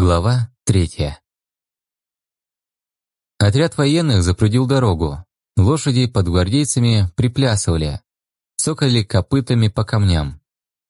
Глава третья. Отряд военных запрудил дорогу. Лошади под гвардейцами приплясывали, цокали копытами по камням.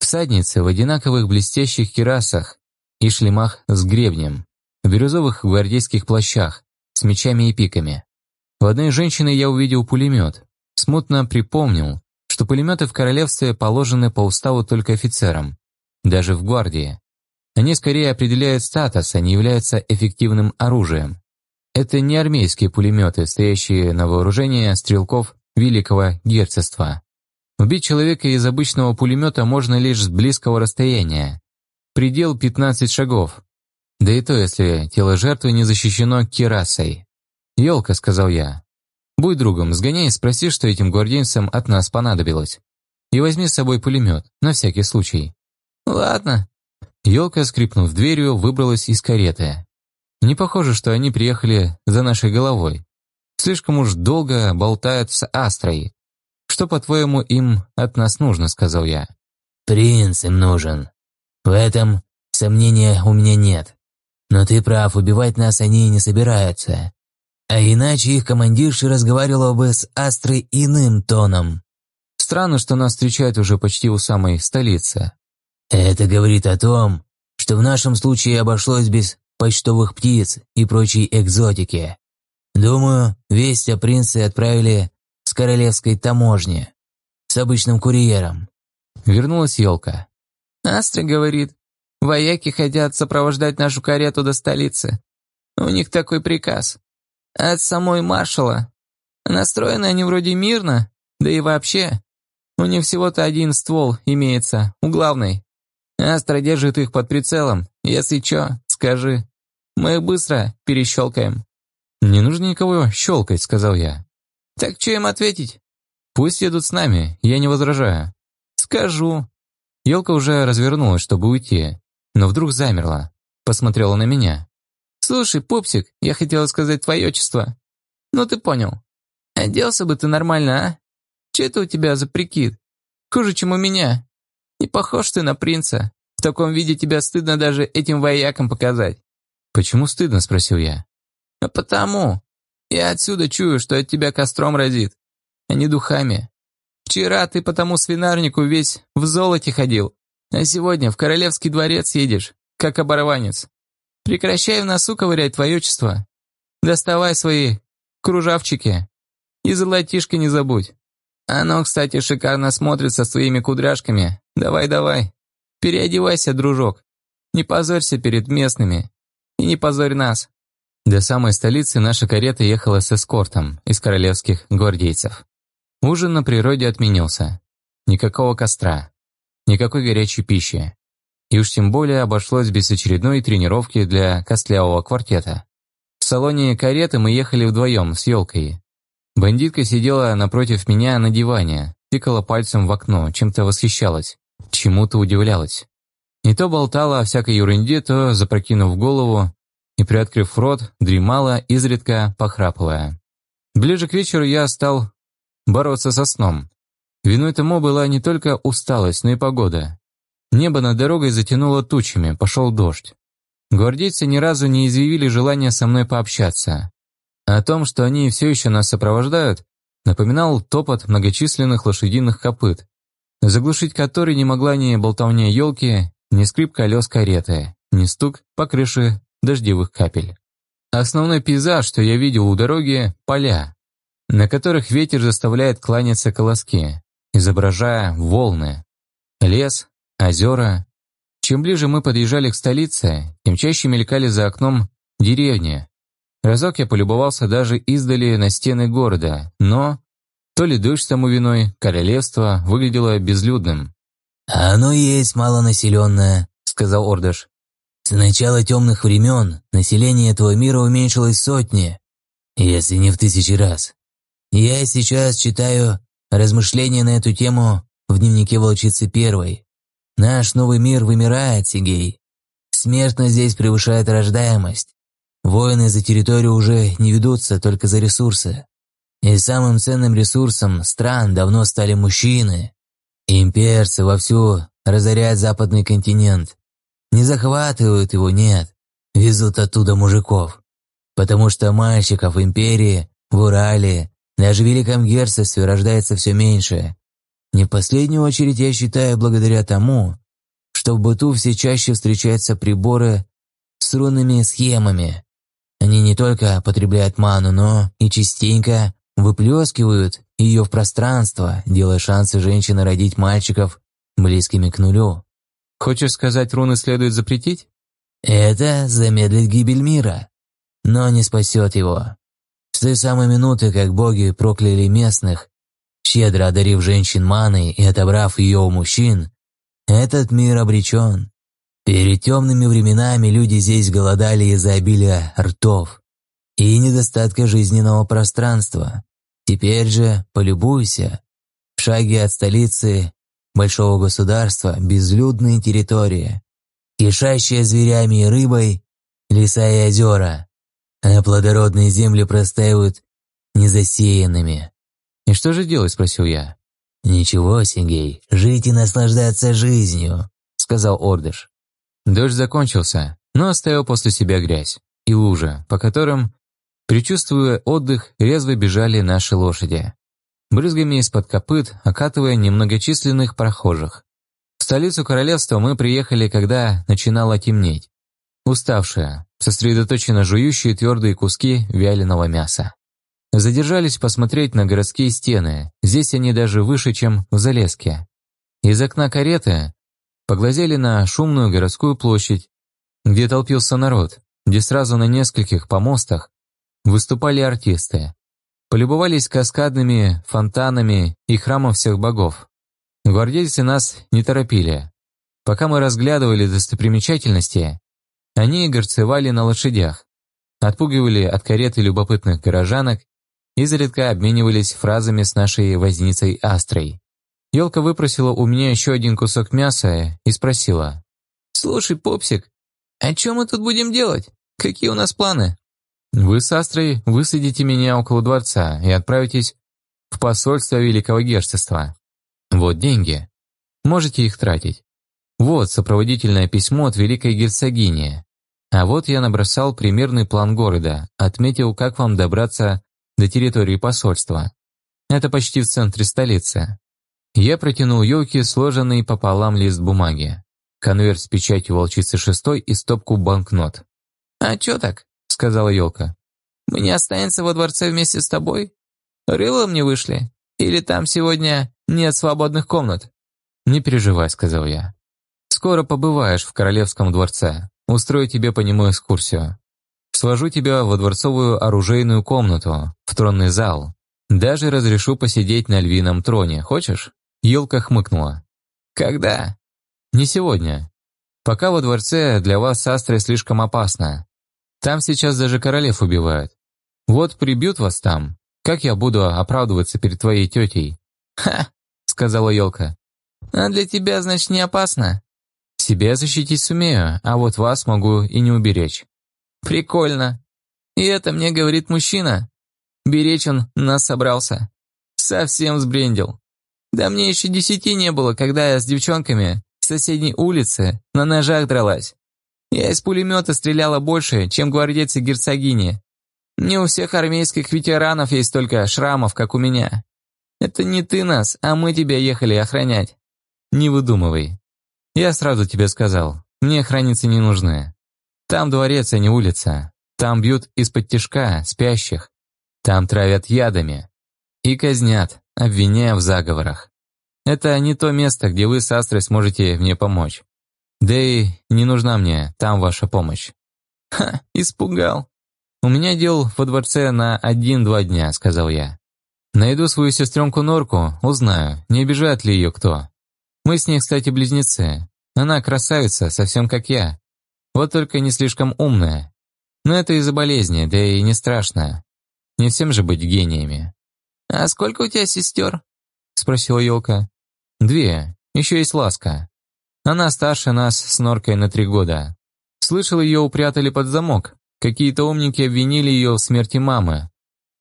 Всадницы в одинаковых блестящих кирасах и шлемах с гребнем, в бирюзовых гвардейских плащах, с мечами и пиками. В одной женщине я увидел пулемет. Смутно припомнил, что пулеметы в королевстве положены по уставу только офицерам, даже в гвардии. Они скорее определяют статус, а не являются эффективным оружием. Это не армейские пулеметы, стоящие на вооружении стрелков Великого Герцогства. Убить человека из обычного пулемета можно лишь с близкого расстояния. Предел 15 шагов. Да и то, если тело жертвы не защищено кирасой. «Елка», — сказал я, — «будь другом, сгоняй и спроси, что этим гвардейцам от нас понадобилось. И возьми с собой пулемет, на всякий случай». «Ладно», Елка, скрипнув дверью, выбралась из кареты. Не похоже, что они приехали за нашей головой. Слишком уж долго болтают с Астрой. Что, по-твоему, им от нас нужно, сказал я. Принц им нужен. В этом сомнения у меня нет. Но ты прав, убивать нас они не собираются. А иначе их командирша разговаривала бы с Астрой иным тоном. Странно, что нас встречают уже почти у самой столицы. Это говорит о том, что в нашем случае обошлось без почтовых птиц и прочей экзотики. Думаю, весть о принце отправили с королевской таможни, с обычным курьером. Вернулась елка. Астра говорит, вояки хотят сопровождать нашу карету до столицы. У них такой приказ. От самой маршала. Настроены они вроде мирно, да и вообще. У них всего-то один ствол имеется, у главной. Астра держит их под прицелом. Если чё, скажи. Мы быстро перещелкаем». «Не нужно никого щелкать», — сказал я. «Так что им ответить?» «Пусть едут с нами, я не возражаю». «Скажу». Елка уже развернулась, чтобы уйти, но вдруг замерла, посмотрела на меня. «Слушай, пупсик, я хотела сказать твое отчество. Ну ты понял. Оделся бы ты нормально, а? Че это у тебя за прикид? Хуже, чем у меня. Не похож ты на принца. В таком виде тебя стыдно даже этим воякам показать». «Почему стыдно?» – спросил я. «А потому. Я отсюда чую, что от тебя костром разит, а не духами. Вчера ты по тому свинарнику весь в золоте ходил, а сегодня в королевский дворец едешь, как оборванец. Прекращай в носу ковырять твое отчество. Доставай свои кружавчики и золотишко не забудь. Оно, кстати, шикарно смотрится с твоими кудряшками. Давай-давай. Переодевайся, дружок. Не позорься перед местными. И не позорь нас. До самой столицы наша карета ехала с эскортом из королевских гвардейцев. Ужин на природе отменился. Никакого костра. Никакой горячей пищи. И уж тем более обошлось без очередной тренировки для костлявого квартета. В салоне кареты мы ехали вдвоем с елкой, Бандитка сидела напротив меня на диване, тыкала пальцем в окно, чем-то восхищалась, чему-то удивлялась. И то болтала о всякой ерунде, то, запрокинув голову и приоткрыв рот, дремала, изредка похрапывая. Ближе к вечеру я стал бороться со сном. Виной тому была не только усталость, но и погода. Небо над дорогой затянуло тучами, пошел дождь. Гвардейцы ни разу не изъявили желания со мной пообщаться. О том, что они все еще нас сопровождают, напоминал топот многочисленных лошадиных копыт, заглушить который не могла ни болтовня елки, ни скрип колес кареты, ни стук по крыше дождевых капель. Основной пейзаж, что я видел у дороги – поля, на которых ветер заставляет кланяться колоски, изображая волны. Лес, озера. Чем ближе мы подъезжали к столице, тем чаще мелькали за окном деревни, Разок я полюбовался даже издали на стены города, но... То ли дождь тому виной, королевство выглядело безлюдным. «А оно есть малонаселенное», — сказал Ордыш. «С начала темных времен население этого мира уменьшилось сотни, если не в тысячи раз. Я сейчас читаю размышления на эту тему в дневнике волчицы первой. Наш новый мир вымирает, Сигей. Смертность здесь превышает рождаемость. Воины за территорию уже не ведутся только за ресурсы. И самым ценным ресурсом стран давно стали мужчины. Имперцы вовсю разоряют западный континент. Не захватывают его, нет. везут оттуда мужиков. Потому что мальчиков в империи, в Урале, даже в Великом Герцогстве рождается все меньше. Не в последнюю очередь я считаю благодаря тому, что в быту все чаще встречаются приборы с рунными схемами. Они не только потребляют ману, но и частенько выплескивают ее в пространство, делая шансы женщины родить мальчиков близкими к нулю. Хочешь сказать, руны следует запретить? Это замедлит гибель мира, но не спасет его. С той самой минуты, как боги прокляли местных, щедро одарив женщин маной и отобрав ее у мужчин, этот мир обречен. Перед темными временами люди здесь голодали из-за обилия ртов и недостатка жизненного пространства. Теперь же полюбуйся. В шаге от столицы большого государства безлюдные территории, кишащие зверями и рыбой, леса и озера, а плодородные земли простаивают незасеянными. «И что же делать?» – спросил я. «Ничего, Сергей, жить и наслаждаться жизнью», – сказал Ордыш. Дождь закончился, но оставил после себя грязь и лужа, по которым, предчувствуя отдых, резво бежали наши лошади, брызгами из-под копыт, окатывая немногочисленных прохожих. В столицу королевства мы приехали, когда начинало темнеть, уставшие, сосредоточенно жующие твердые куски вяленого мяса. Задержались посмотреть на городские стены, здесь они даже выше, чем в Залеске. Из окна кареты поглазели на шумную городскую площадь, где толпился народ, где сразу на нескольких помостах выступали артисты, полюбовались каскадными фонтанами и храмом всех богов. Гвардейцы нас не торопили. Пока мы разглядывали достопримечательности, они горцевали на лошадях, отпугивали от кареты любопытных горожанок, изредка обменивались фразами с нашей возницей Астрой. Елка выпросила у меня еще один кусок мяса и спросила. «Слушай, Попсик, а что мы тут будем делать? Какие у нас планы?» «Вы с Астрой высадите меня около дворца и отправитесь в посольство Великого Герцогства. Вот деньги. Можете их тратить. Вот сопроводительное письмо от Великой Герцогини. А вот я набросал примерный план города, отметил, как вам добраться до территории посольства. Это почти в центре столицы. Я протянул елке сложенный пополам лист бумаги, конверт с печатью волчицы шестой и стопку банкнот. «А чё так?» — сказала елка. «Мы не останемся во дворце вместе с тобой? Рылом не вышли? Или там сегодня нет свободных комнат?» «Не переживай», — сказал я. «Скоро побываешь в королевском дворце. Устрою тебе по нему экскурсию. Свожу тебя во дворцовую оружейную комнату, в тронный зал. Даже разрешу посидеть на львином троне. Хочешь?» Елка хмыкнула. «Когда?» «Не сегодня. Пока во дворце для вас с слишком опасно. Там сейчас даже королев убивают. Вот прибьют вас там. Как я буду оправдываться перед твоей тетей?» «Ха!» — сказала елка. «А для тебя, значит, не опасно?» «Себя защитить сумею, а вот вас могу и не уберечь». «Прикольно. И это мне говорит мужчина. Беречь он нас собрался. Совсем сбрендил. Да мне еще десяти не было, когда я с девчонками с соседней улицы на ножах дралась. Я из пулемета стреляла больше, чем гвардейцы герцогини. Не у всех армейских ветеранов есть столько шрамов, как у меня. Это не ты нас, а мы тебя ехали охранять. Не выдумывай. Я сразу тебе сказал, мне охранницы не нужны. Там дворец, а не улица. Там бьют из-под тишка спящих. Там травят ядами. И казнят, обвиняя в заговорах. Это не то место, где вы с Астрой сможете мне помочь. Да и не нужна мне там ваша помощь. Ха, испугал. У меня дел во дворце на один-два дня, сказал я. Найду свою сестренку Норку, узнаю, не обижает ли ее кто. Мы с ней, кстати, близнецы. Она красавица, совсем как я. Вот только не слишком умная. Но это из-за болезни, да и не страшно. Не всем же быть гениями. «А сколько у тебя сестер?» — спросила елка. «Две. Еще есть Ласка. Она старше нас с Норкой на три года. Слышал, ее упрятали под замок. Какие-то умники обвинили ее в смерти мамы.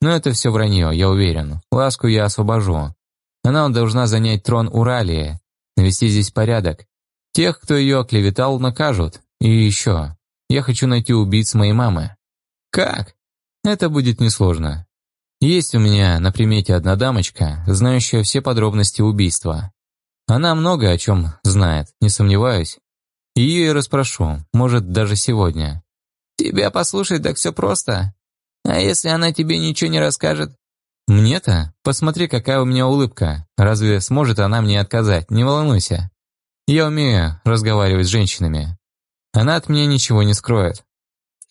Но это все вранье, я уверен. Ласку я освобожу. Она должна занять трон Уралии, навести здесь порядок. Тех, кто ее оклеветал, накажут. И еще. Я хочу найти убийц моей мамы». «Как?» «Это будет несложно. Есть у меня на примете одна дамочка, знающая все подробности убийства. Она много о чем знает, не сомневаюсь. Ее и расспрошу, может, даже сегодня». «Тебя послушать так все просто. А если она тебе ничего не расскажет?» «Мне-то? Посмотри, какая у меня улыбка. Разве сможет она мне отказать? Не волнуйся. Я умею разговаривать с женщинами. Она от меня ничего не скроет».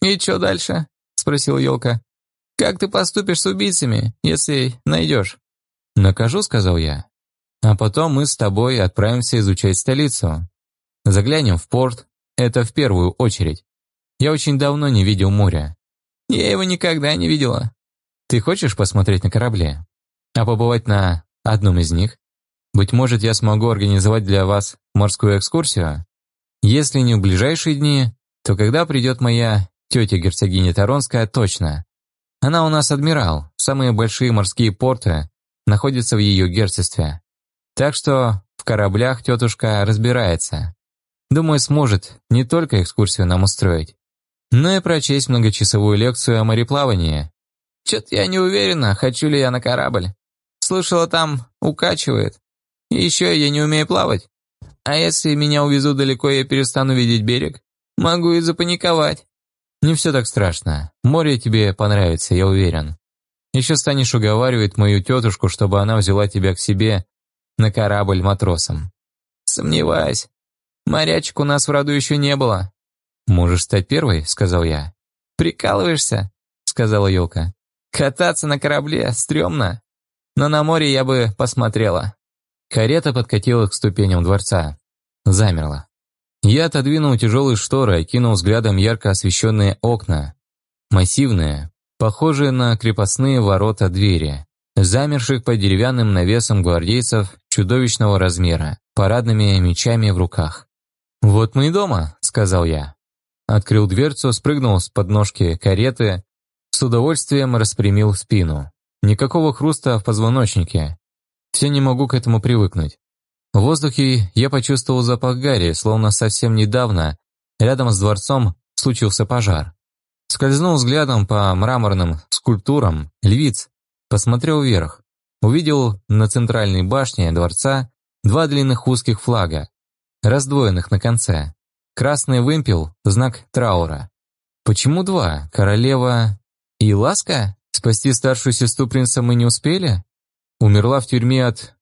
«И что дальше?» — спросил Елка. «Как ты поступишь с убийцами, если найдешь?» «Накажу», — сказал я. «А потом мы с тобой отправимся изучать столицу. Заглянем в порт, это в первую очередь. Я очень давно не видел моря». «Я его никогда не видела», ты хочешь посмотреть на корабли? А побывать на одном из них? Быть может, я смогу организовать для вас морскую экскурсию? Если не в ближайшие дни, то когда придет моя тетя герцогиня Таронская, точно. Она у нас адмирал, самые большие морские порты находятся в ее герцогстве. Так что в кораблях тетушка разбирается. Думаю, сможет не только экскурсию нам устроить, но и прочесть многочасовую лекцию о мореплавании, Чё-то я не уверена, хочу ли я на корабль. Слышала, там укачивает. И еще я не умею плавать. А если меня увезут далеко, я перестану видеть берег? Могу и запаниковать. Не все так страшно. Море тебе понравится, я уверен. Еще станешь уговаривать мою тетушку, чтобы она взяла тебя к себе на корабль матросом. Сомневаюсь. Морячек у нас в роду еще не было. Можешь стать первой, сказал я. Прикалываешься? сказала елка. Кататься на корабле стрёмно, но на море я бы посмотрела. Карета подкатила к ступеням дворца. Замерла. Я отодвинул тяжелые шторы и кинул взглядом ярко освещенные окна. Массивные, похожие на крепостные ворота двери, замерших под деревянным навесом гвардейцев чудовищного размера, парадными мечами в руках. «Вот мы и дома», — сказал я. Открыл дверцу, спрыгнул с подножки кареты с удовольствием распрямил спину. Никакого хруста в позвоночнике. Все не могу к этому привыкнуть. В воздухе я почувствовал запах гари, словно совсем недавно рядом с дворцом случился пожар. Скользнул взглядом по мраморным скульптурам львиц, посмотрел вверх. Увидел на центральной башне дворца два длинных узких флага, раздвоенных на конце. Красный вымпел – знак траура. Почему два? Королева «И ласка? Спасти старшую сестру принца мы не успели? Умерла в тюрьме от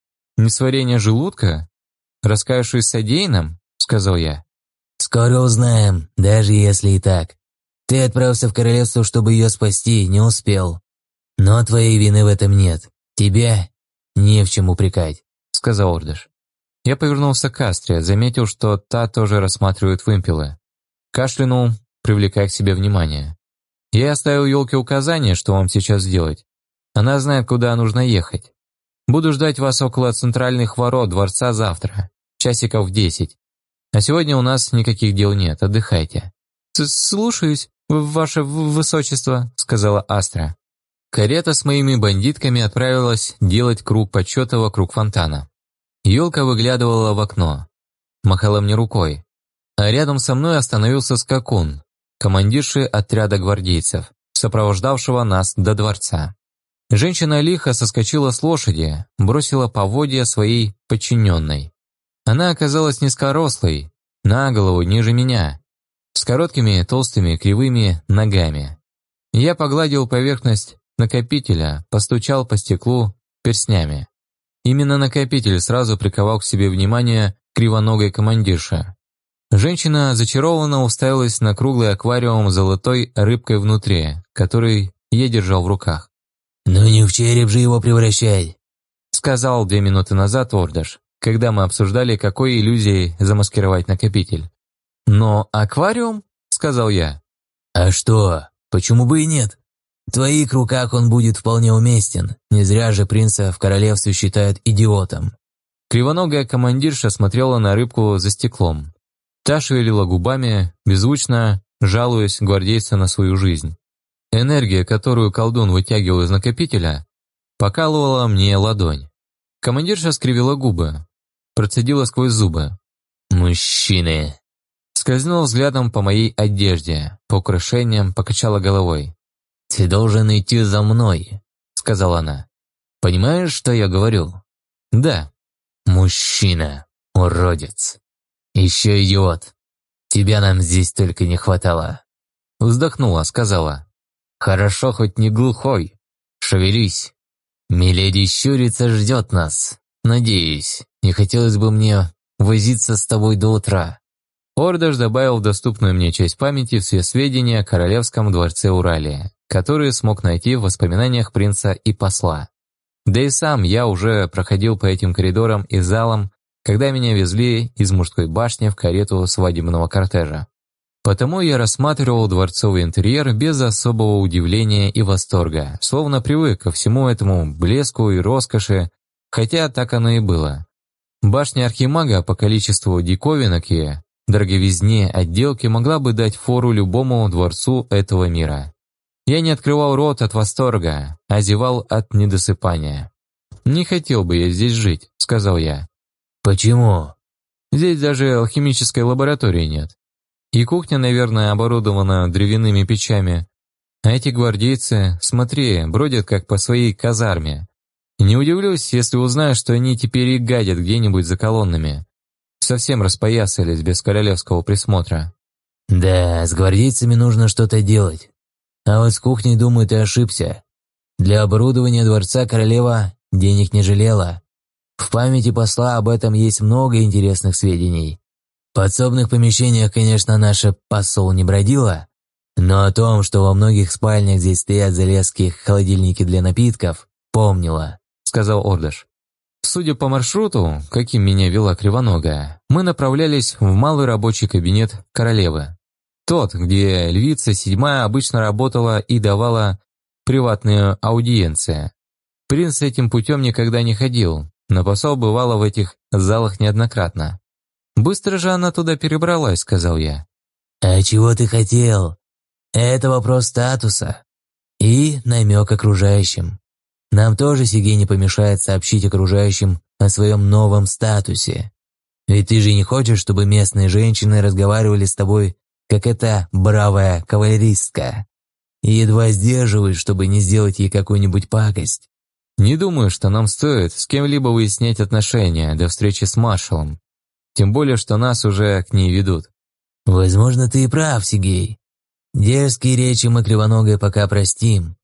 несварения желудка? Раскаявшись содеянным?» — сказал я. «Скоро узнаем, даже если и так. Ты отправился в королевство, чтобы ее спасти, не успел. Но твоей вины в этом нет. Тебя не в чем упрекать», — сказал Ордыш. Я повернулся к Астре, заметил, что та тоже рассматривает вымпелы. Кашлянул, привлекая к себе внимание. Я оставил елке указание, что вам сейчас делать. Она знает, куда нужно ехать. Буду ждать вас около центральных ворот дворца завтра, часиков в десять. А сегодня у нас никаких дел нет, отдыхайте». «Слушаюсь, ваше высочество», — сказала Астра. Карета с моими бандитками отправилась делать круг почета вокруг фонтана. Елка выглядывала в окно, махала мне рукой. А рядом со мной остановился скакун, командирши отряда гвардейцев, сопровождавшего нас до дворца. Женщина лихо соскочила с лошади, бросила поводья своей подчиненной. Она оказалась низкорослой, на голову ниже меня, с короткими, толстыми, кривыми ногами. Я погладил поверхность накопителя, постучал по стеклу перстнями. Именно накопитель сразу приковал к себе внимание кривоногой командирши. Женщина зачарованно уставилась на круглый аквариум с золотой рыбкой внутри, который я держал в руках. «Ну не в череп же его превращай», сказал две минуты назад Ордаш, когда мы обсуждали, какой иллюзией замаскировать накопитель. «Но аквариум?» — сказал я. «А что? Почему бы и нет? В твоих руках он будет вполне уместен. Не зря же принца в королевстве считают идиотом». Кривоногая командирша смотрела на рыбку за стеклом. Та шевелила губами, беззвучно жалуясь гвардейца на свою жизнь. Энергия, которую колдун вытягивал из накопителя, покалывала мне ладонь. Командирша скривила губы, процедила сквозь зубы. «Мужчины!» Скользнула взглядом по моей одежде, по украшениям, покачала головой. «Ты должен идти за мной», — сказала она. «Понимаешь, что я говорю?» «Да». «Мужчина, уродец. Еще идиот. Тебя нам здесь только не хватало». Вздохнула, сказала. «Хорошо, хоть не глухой. Шевелись. Миледи щурится ждет нас. Надеюсь, не хотелось бы мне возиться с тобой до утра». Ордаш добавил в доступную мне часть памяти все сведения о королевском дворце Уралия, которые смог найти в воспоминаниях принца и посла. Да и сам я уже проходил по этим коридорам и залам, когда меня везли из мужской башни в карету свадебного кортежа. Потому я рассматривал дворцовый интерьер без особого удивления и восторга, словно привык ко всему этому блеску и роскоши, хотя так оно и было. Башня Архимага по количеству диковинок и дороговизне отделки могла бы дать фору любому дворцу этого мира. Я не открывал рот от восторга, а зевал от недосыпания. «Не хотел бы я здесь жить», — сказал я. «Почему?» «Здесь даже алхимической лаборатории нет. И кухня, наверное, оборудована древяными печами. А эти гвардейцы, смотри, бродят как по своей казарме. И не удивлюсь, если узнаю, что они теперь и гадят где-нибудь за колоннами. Совсем распоясались без королевского присмотра. Да, с гвардейцами нужно что-то делать. А вот с кухней, думаю, ты ошибся. Для оборудования дворца королева денег не жалела. В памяти посла об этом есть много интересных сведений. В подсобных помещениях, конечно, наша посол не бродила, но о том, что во многих спальнях здесь стоят залезки холодильники для напитков, помнила, сказал Ордыш. Судя по маршруту, каким меня вела Кривоногая, мы направлялись в малый рабочий кабинет королевы. Тот, где львица седьмая обычно работала и давала приватные аудиенции. Принц этим путем никогда не ходил, но посол бывала в этих залах неоднократно. «Быстро же она туда перебралась», — сказал я. «А чего ты хотел? Это вопрос статуса и намек окружающим. Нам тоже Сигей не помешает сообщить окружающим о своем новом статусе. Ведь ты же не хочешь, чтобы местные женщины разговаривали с тобой, как эта бравая кавалеристка, и едва сдерживаешь, чтобы не сделать ей какую-нибудь пакость. Не думаю, что нам стоит с кем-либо выяснять отношения до встречи с маршалом. Тем более, что нас уже к ней ведут. Возможно, ты и прав, Сигей. Дерзкие речи мы кривоногой пока простим.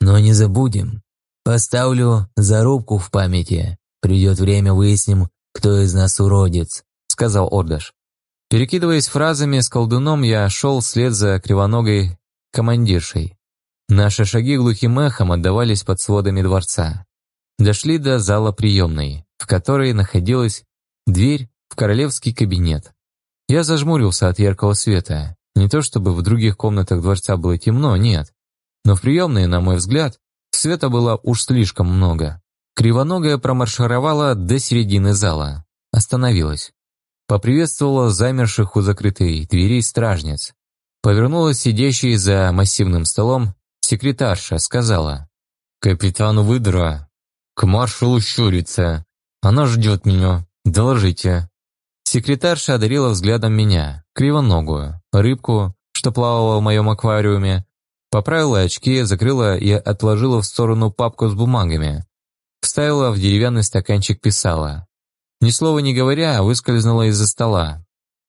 Но не забудем, «Поставлю зарубку в памяти. Придет время, выясним, кто из нас уродец», — сказал Ордаш. Перекидываясь фразами с колдуном, я шел вслед за кривоногой командиршей. Наши шаги глухим эхом отдавались под сводами дворца. Дошли до зала приемной, в которой находилась дверь в королевский кабинет. Я зажмурился от яркого света. Не то чтобы в других комнатах дворца было темно, нет. Но в приемной, на мой взгляд, Света было уж слишком много. Кривоногая промаршировала до середины зала. Остановилась. Поприветствовала замерших у закрытой двери стражниц. Повернулась сидящей за массивным столом секретарша, сказала. «Капитан Выдра, к маршалу Щурица. Она ждет меня. Доложите». Секретарша одарила взглядом меня, кривоногую, рыбку, что плавала в моем аквариуме, Поправила очки, закрыла и отложила в сторону папку с бумагами. Вставила в деревянный стаканчик писала. Ни слова не говоря, выскользнула из-за стола.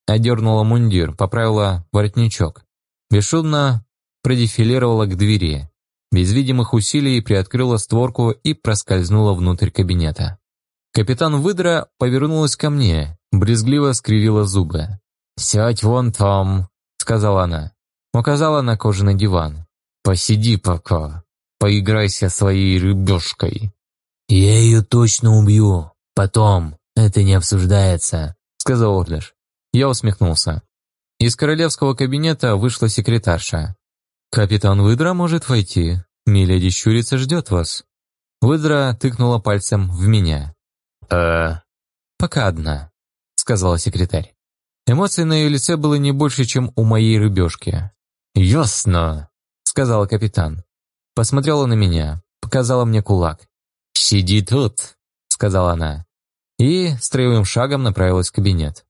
Одернула мундир, поправила воротничок. Бесшумно продефилировала к двери. Без видимых усилий приоткрыла створку и проскользнула внутрь кабинета. Капитан Выдра повернулась ко мне, брезгливо скривила зубы. «Сядь вон там», — сказала она. Указала на кожаный диван. Посиди пока, поиграйся своей рыбешкой». «Я ее точно убью. Потом. Это не обсуждается», — сказал Ордыш. Я усмехнулся. Из королевского кабинета вышла секретарша. «Капитан Выдра может войти. Миледи Щурица ждет вас». Выдра тыкнула пальцем в меня. «Э...» «Пока одна», — сказала секретарь. Эмоций на ее лице было не больше, чем у моей рыбешки. «Ясно», сказала капитан. Посмотрела на меня, показала мне кулак. «Сиди тут», — сказала она. И строевым шагом направилась в кабинет.